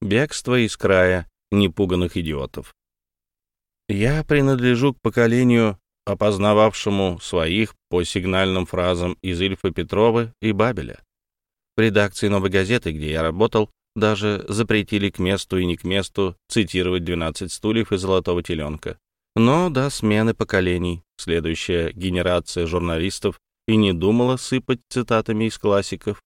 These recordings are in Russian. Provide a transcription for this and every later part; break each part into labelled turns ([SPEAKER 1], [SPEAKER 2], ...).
[SPEAKER 1] Бегство из края непуганных идиотов. Я принадлежу к поколению, опознававшему своих по сигнальным фразам из Ильфа Петрова и Бабеля. В редакции «Новой газеты», где я работал, даже запретили к месту и не к месту цитировать «12 стульев» и «Золотого теленка». Но до смены поколений следующая генерация журналистов и не думала сыпать цитатами из классиков.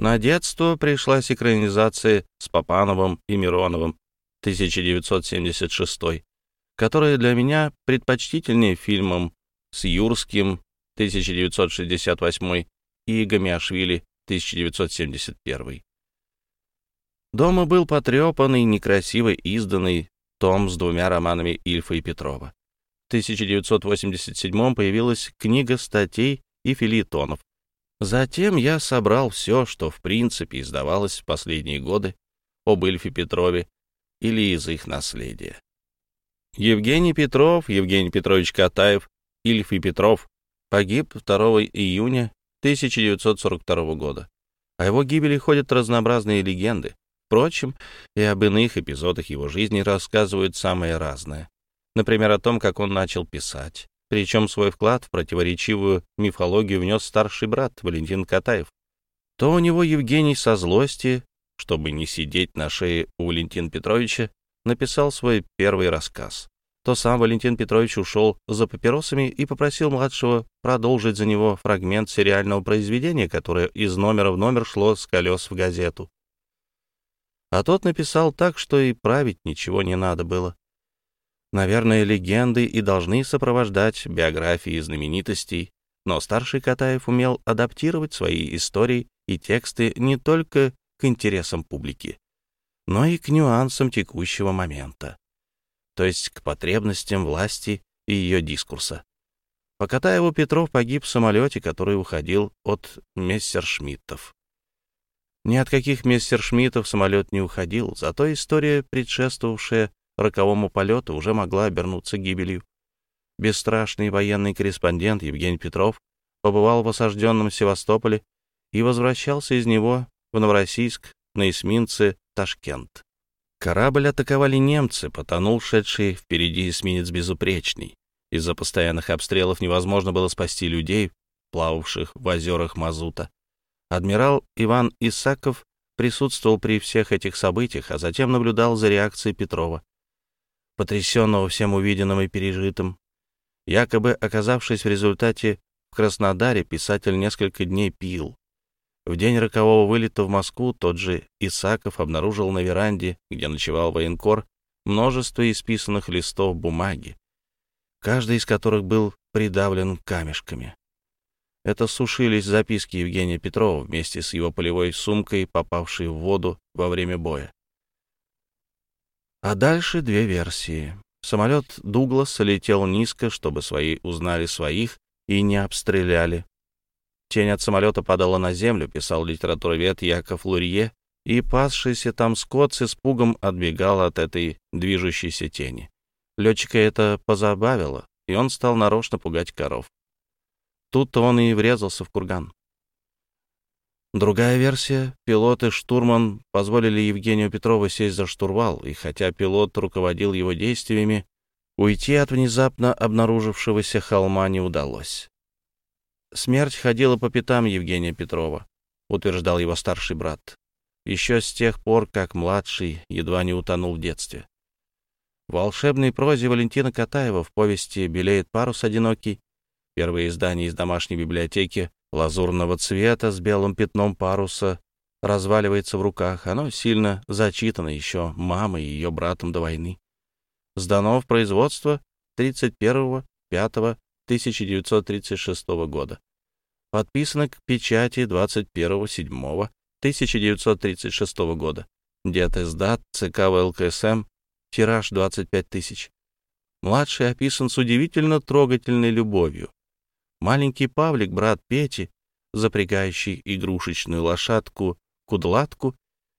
[SPEAKER 1] На детство пришла экранизация с Папановым и Мироновым 1976, которая для меня предпочтительнее фильмом с Юрским 1968 и Гамиашвили 1971. Дома был потрепанный, некрасиво изданный том с двумя романами Ильфа и Петрова. В 1987 появилась книга статей и филитонов. Затем я собрал все, что в принципе издавалось в последние годы об Ильфе Петрове или из их наследия. Евгений Петров, Евгений Петрович Катаев, Ильф и Петров погиб 2 июня 1942 года. О его гибели ходят разнообразные легенды. Впрочем, и об иных эпизодах его жизни рассказывают самые разные. Например, о том, как он начал писать. Причем свой вклад в противоречивую мифологию внес старший брат Валентин Катаев. То у него Евгений со злости, чтобы не сидеть на шее у Валентина Петровича, написал свой первый рассказ. То сам Валентин Петрович ушел за папиросами и попросил младшего продолжить за него фрагмент сериального произведения, которое из номера в номер шло с колес в газету. А тот написал так, что и править ничего не надо было. Наверное, легенды и должны сопровождать биографии знаменитостей, но старший Катаев умел адаптировать свои истории и тексты не только к интересам публики, но и к нюансам текущего момента, то есть к потребностям власти и ее дискурса. По Катаеву Петров погиб в самолете, который уходил от мессершмиттов. Ни от каких мессершмиттов самолет не уходил, зато история, предшествовавшая роковому полету, уже могла обернуться гибелью. Бесстрашный военный корреспондент Евгений Петров побывал в осажденном Севастополе и возвращался из него в Новороссийск на эсминце «Ташкент». Корабль атаковали немцы, потонул шедший впереди эсминец «Безупречный». Из-за постоянных обстрелов невозможно было спасти людей, плававших в озерах Мазута. Адмирал Иван Исаков присутствовал при всех этих событиях, а затем наблюдал за реакцией Петрова, потрясенного всем увиденным и пережитым. Якобы оказавшись в результате в Краснодаре, писатель несколько дней пил. В день рокового вылета в Москву тот же Исаков обнаружил на веранде, где ночевал военкор, множество исписанных листов бумаги, каждый из которых был придавлен камешками. Это сушились записки Евгения Петрова вместе с его полевой сумкой, попавшей в воду во время боя. А дальше две версии. Самолет Дуглас летел низко, чтобы свои узнали своих и не обстреляли. Тень от самолета падала на землю, писал литературовед Яков Лурье, и пасшийся там скот с испугом отбегал от этой движущейся тени. Летчика это позабавило, и он стал нарочно пугать коров. Тут-то он и врезался в курган. Другая версия. Пилот и штурман позволили Евгению Петрову сесть за штурвал, и хотя пилот руководил его действиями, уйти от внезапно обнаружившегося холма не удалось. Смерть ходила по пятам Евгения Петрова, утверждал его старший брат, еще с тех пор, как младший едва не утонул в детстве. В волшебной прозе Валентина Катаева в повести «Белеет парус одинокий» Первое издание из домашней библиотеки лазурного цвета с белым пятном паруса разваливается в руках. Оно сильно зачитано еще мамой и ее братом до войны. Сдано в производство 31.05.1936 года. Подписано к печати 21.07.1936 года. Дед издат ЦК ВЛКСМ, тираж 25 тысяч. Младший описан с удивительно трогательной любовью. Маленький Павлик, брат Пети, запрягающий игрушечную лошадку Кудлатку,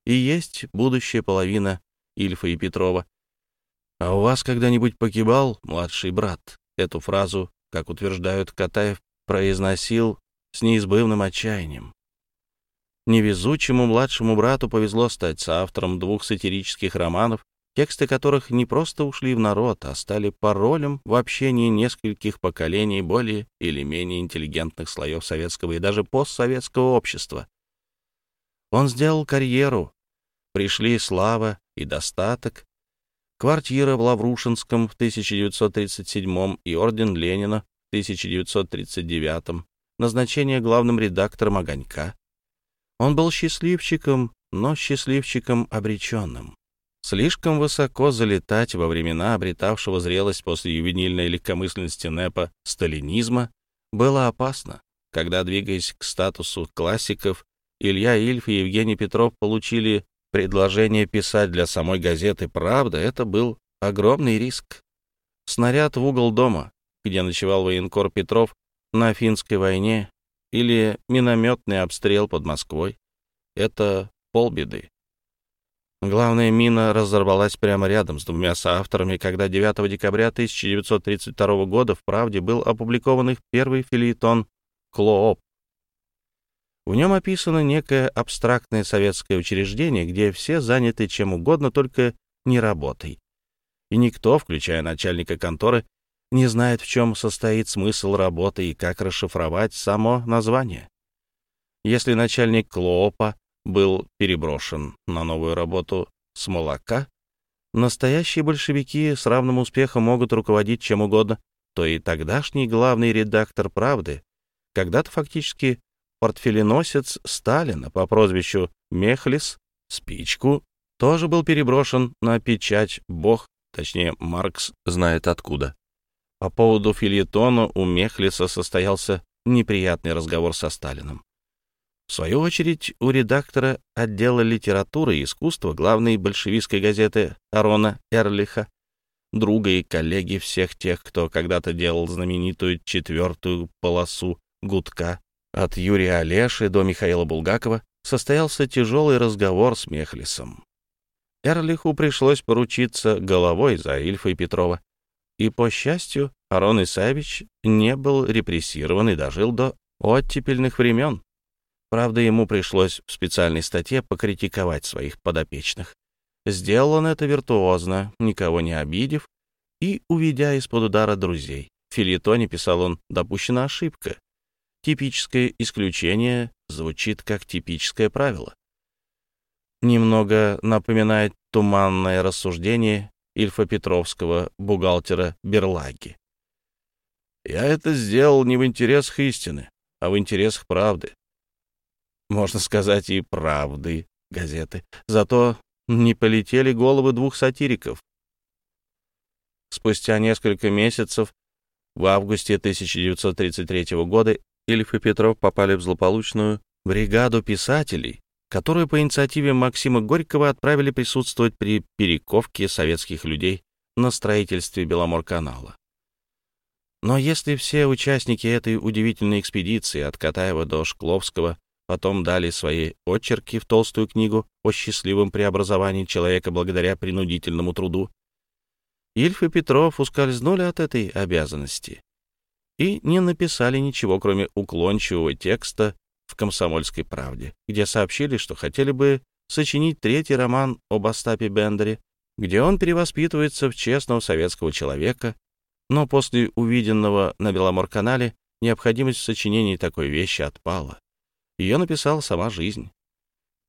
[SPEAKER 1] и есть будущая половина Ильфа и Петрова. А у вас когда-нибудь погибал младший брат? Эту фразу, как утверждают Катаев, произносил с неизбывным отчаянием. Невезучему младшему брату повезло стать соавтором двух сатирических романов, тексты которых не просто ушли в народ, а стали паролем в общении нескольких поколений более или менее интеллигентных слоев советского и даже постсоветского общества. Он сделал карьеру, пришли слава и достаток, квартира в Лаврушинском в 1937 и орден Ленина в 1939, назначение главным редактором «Огонька». Он был счастливчиком, но счастливчиком обреченным. Слишком высоко залетать во времена обретавшего зрелость после ювенильной легкомысленности НЭПа сталинизма было опасно, когда, двигаясь к статусу классиков, Илья Ильф и Евгений Петров получили предложение писать для самой газеты «Правда», это был огромный риск. Снаряд в угол дома, где ночевал военкор Петров на финской войне, или минометный обстрел под Москвой — это полбеды. Главная мина разорвалась прямо рядом с двумя соавторами, когда 9 декабря 1932 года в «Правде» был опубликован их первый филитон «Клооп». В нем описано некое абстрактное советское учреждение, где все заняты чем угодно, только не работой. И никто, включая начальника конторы, не знает, в чем состоит смысл работы и как расшифровать само название. Если начальник Клоопа был переброшен на новую работу с молока, настоящие большевики с равным успехом могут руководить чем угодно, то и тогдашний главный редактор «Правды», когда-то фактически портфеленосец Сталина по прозвищу Мехлис, спичку, тоже был переброшен на печать «Бог», точнее, Маркс знает откуда. По поводу фильетона у Мехлиса состоялся неприятный разговор со Сталином. В свою очередь, у редактора отдела литературы и искусства главной большевистской газеты Арона Эрлиха, друга и коллеги всех тех, кто когда-то делал знаменитую четвертую полосу гудка от Юрия Олеши до Михаила Булгакова, состоялся тяжелый разговор с Мехлисом. Эрлиху пришлось поручиться головой за Ильфа и Петрова. И, по счастью, Арон Исаевич не был репрессирован и дожил до оттепельных времен, Правда, ему пришлось в специальной статье покритиковать своих подопечных. Сделал он это виртуозно, никого не обидев и уведя из-под удара друзей. В филитоне, писал он, допущена ошибка. Типическое исключение звучит как типическое правило. Немного напоминает туманное рассуждение Ильфа Петровского, бухгалтера Берлаги. «Я это сделал не в интересах истины, а в интересах правды можно сказать, и правды газеты. Зато не полетели головы двух сатириков. Спустя несколько месяцев, в августе 1933 года, Ильф и Петров попали в злополучную бригаду писателей, которую по инициативе Максима Горького отправили присутствовать при перековке советских людей на строительстве Беломорканала. Но если все участники этой удивительной экспедиции от Катаева до Шкловского потом дали свои очерки в толстую книгу о счастливом преобразовании человека благодаря принудительному труду. Ильф и Петров ускользнули от этой обязанности и не написали ничего, кроме уклончивого текста в «Комсомольской правде», где сообщили, что хотели бы сочинить третий роман об Остапе Бендере, где он перевоспитывается в честного советского человека, но после увиденного на Беломор-канале необходимость в сочинении такой вещи отпала. Ее написала сама жизнь.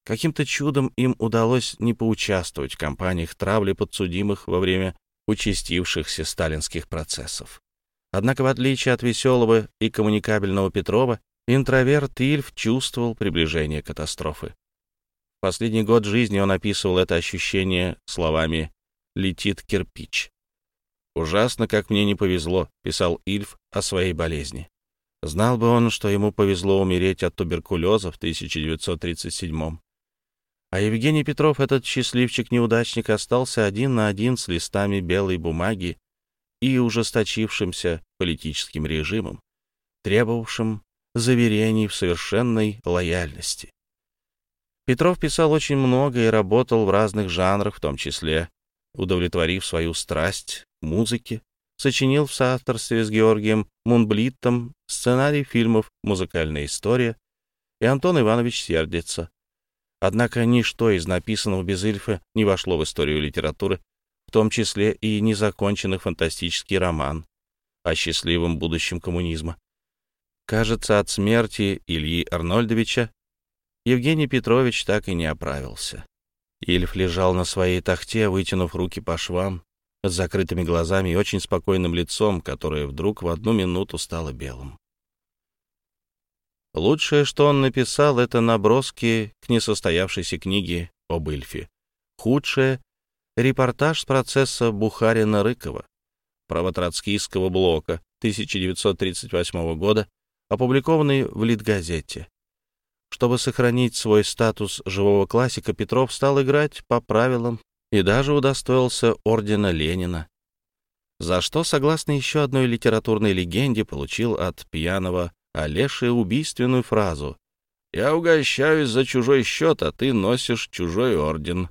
[SPEAKER 1] Каким-то чудом им удалось не поучаствовать в кампаниях травли подсудимых во время участившихся сталинских процессов. Однако, в отличие от веселого и коммуникабельного Петрова, интроверт Ильф чувствовал приближение катастрофы. Последний год жизни он описывал это ощущение словами «летит кирпич». «Ужасно, как мне не повезло», — писал Ильф о своей болезни. Знал бы он, что ему повезло умереть от туберкулеза в 1937 А Евгений Петров, этот счастливчик-неудачник, остался один на один с листами белой бумаги и ужесточившимся политическим режимом, требовавшим заверений в совершенной лояльности. Петров писал очень много и работал в разных жанрах, в том числе удовлетворив свою страсть к музыке, сочинил в соавторстве с Георгием Мунблиттом сценарий фильмов «Музыкальная история» и Антон Иванович сердится. Однако ничто из написанного без Ильфа не вошло в историю литературы, в том числе и незаконченный фантастический роман о счастливом будущем коммунизма. Кажется, от смерти Ильи Арнольдовича Евгений Петрович так и не оправился. Ильф лежал на своей тахте, вытянув руки по швам, с закрытыми глазами и очень спокойным лицом, которое вдруг в одну минуту стало белым. Лучшее, что он написал, это наброски к несостоявшейся книге об Ильфе. Худшее — репортаж с процесса Бухарина-Рыкова, правотроцкийского блока 1938 года, опубликованный в Литгазете. Чтобы сохранить свой статус живого классика, Петров стал играть по правилам и даже удостоился ордена Ленина, за что, согласно еще одной литературной легенде, получил от пьяного Олеши убийственную фразу «Я угощаюсь за чужой счет, а ты носишь чужой орден».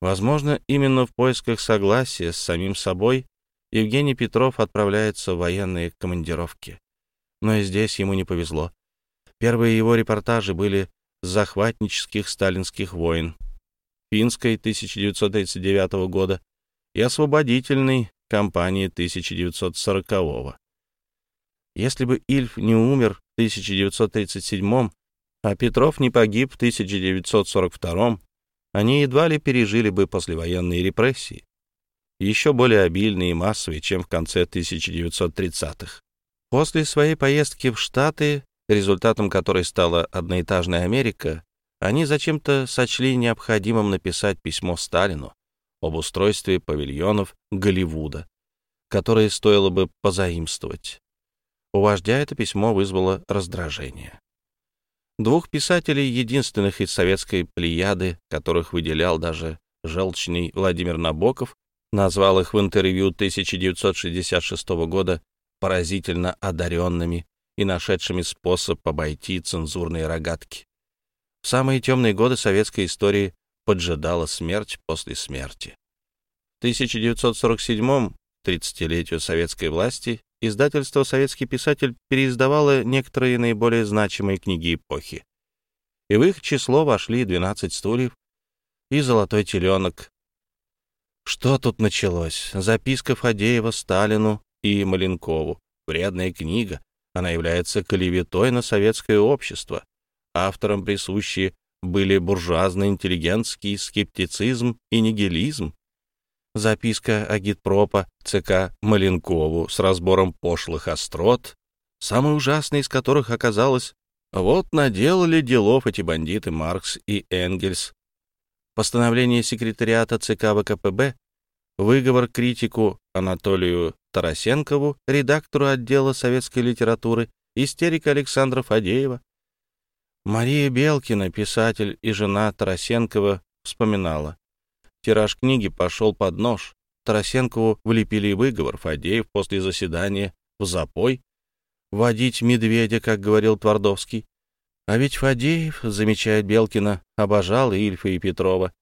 [SPEAKER 1] Возможно, именно в поисках согласия с самим собой Евгений Петров отправляется в военные командировки. Но и здесь ему не повезло. Первые его репортажи были с захватнических сталинских войн, финской 1939 года и освободительной кампании 1940 -го. Если бы Ильф не умер в 1937 а Петров не погиб в 1942 они едва ли пережили бы послевоенные репрессии, еще более обильные и массовые, чем в конце 1930-х. После своей поездки в Штаты результатом которой стала одноэтажная Америка, они зачем-то сочли необходимым написать письмо Сталину об устройстве павильонов Голливуда, которые стоило бы позаимствовать. У вождя это письмо вызвало раздражение. Двух писателей, единственных из советской плеяды, которых выделял даже желчный Владимир Набоков, назвал их в интервью 1966 года поразительно одаренными и нашедшими способ обойти цензурные рогатки. В самые темные годы советской истории поджидала смерть после смерти. В 1947-м, 30-летию советской власти, издательство «Советский писатель» переиздавало некоторые наиболее значимые книги эпохи. И в их число вошли «12 стульев» и «Золотой теленок». Что тут началось? Записка Фадеева Сталину и Маленкову. Вредная книга, она является клеветой на советское общество. Авторам присущи были буржуазно-интеллигентский скептицизм и нигилизм. Записка агитпропа ЦК Маленкову с разбором пошлых острот, самый ужасный из которых оказалось «Вот наделали делов эти бандиты Маркс и Энгельс». Постановление секретариата ЦК ВКПБ, выговор критику Анатолию Тарасенкову, редактору отдела советской литературы, истерика Александра Фадеева. Мария Белкина, писатель и жена Тарасенкова, вспоминала. Тираж книги пошел под нож. Тарасенкову влепили выговор, Фадеев после заседания в запой. Водить медведя, как говорил Твардовский. А ведь Фадеев, замечает Белкина, обожал Ильфа и Петрова.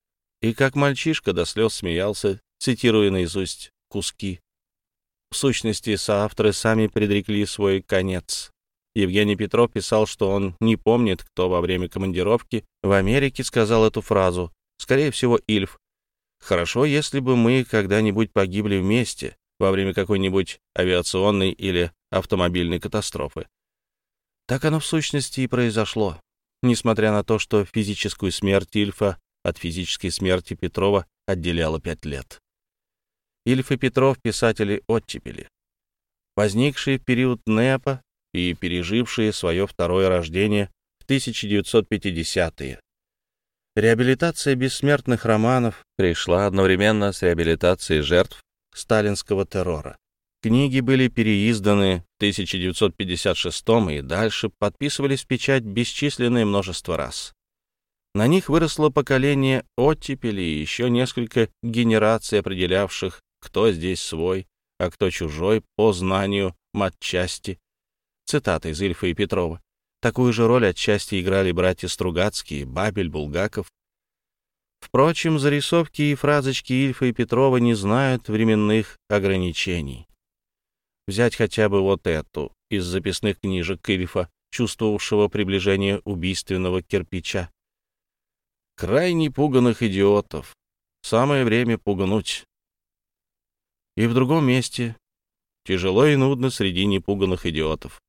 [SPEAKER 1] И как мальчишка до слез смеялся, цитируя наизусть куски в сущности, соавторы сами предрекли свой конец. Евгений Петров писал, что он не помнит, кто во время командировки в Америке сказал эту фразу. Скорее всего, Ильф. «Хорошо, если бы мы когда-нибудь погибли вместе во время какой-нибудь авиационной или автомобильной катастрофы». Так оно в сущности и произошло. Несмотря на то, что физическую смерть Ильфа от физической смерти Петрова отделяло пять лет. Ильф и Петров — писатели оттепели, возникшие в период НЭПа и пережившие свое второе рождение в 1950-е. Реабилитация бессмертных романов пришла одновременно с реабилитацией жертв сталинского террора. Книги были переизданы в 1956 и дальше подписывались в печать бесчисленное множество раз. На них выросло поколение оттепели и еще несколько генераций, определявших кто здесь свой, а кто чужой по знанию матчасти. Цитата из Ильфа и Петрова. Такую же роль отчасти играли братья Стругацкие, Бабель, Булгаков. Впрочем, зарисовки и фразочки Ильфа и Петрова не знают временных ограничений. Взять хотя бы вот эту из записных книжек Ильфа чувствовавшего приближение убийственного кирпича. Крайне пуганных идиотов. Самое время пугануть. И в другом месте. Тяжело и нудно среди непуганных идиотов.